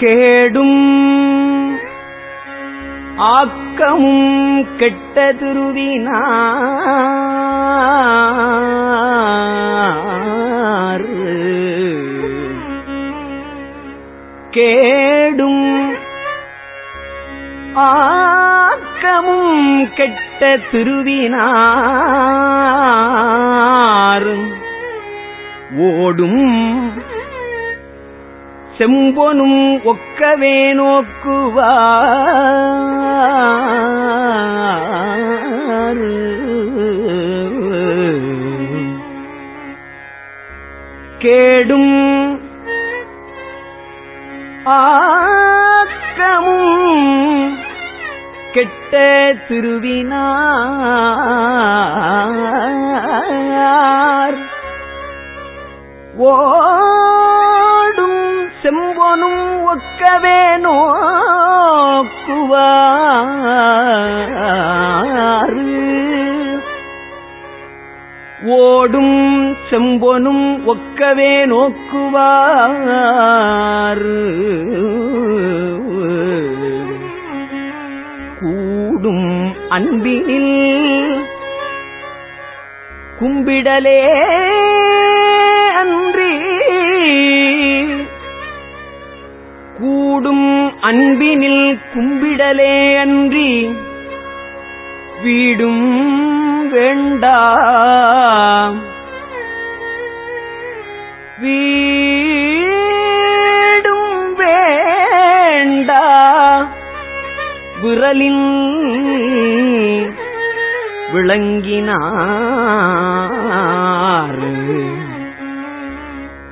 கேடும். ஆக்கமும் கெட்ட திருவினார் கேடும். ஆக்கமும் கெட்ட திருவினார் ஓடும். செம்பொனும் ஒக்கவே நோக்குவார். கேடும் ஆக்கமும் கெட்ட திருவினார். ஓ செம்பொனும் ஒக்கவே நோக்குவார் ஓடும் செம்பொனும் ஒக்கவே நோக்குவாறு கூடும் அன்பினில் கும்பிடலே அன்றி. அன்பினில் கும்பிடலே அன்றி வீடும் வேண்டா. வீடும் வேண்டா. விரலின் விளங்கினார்.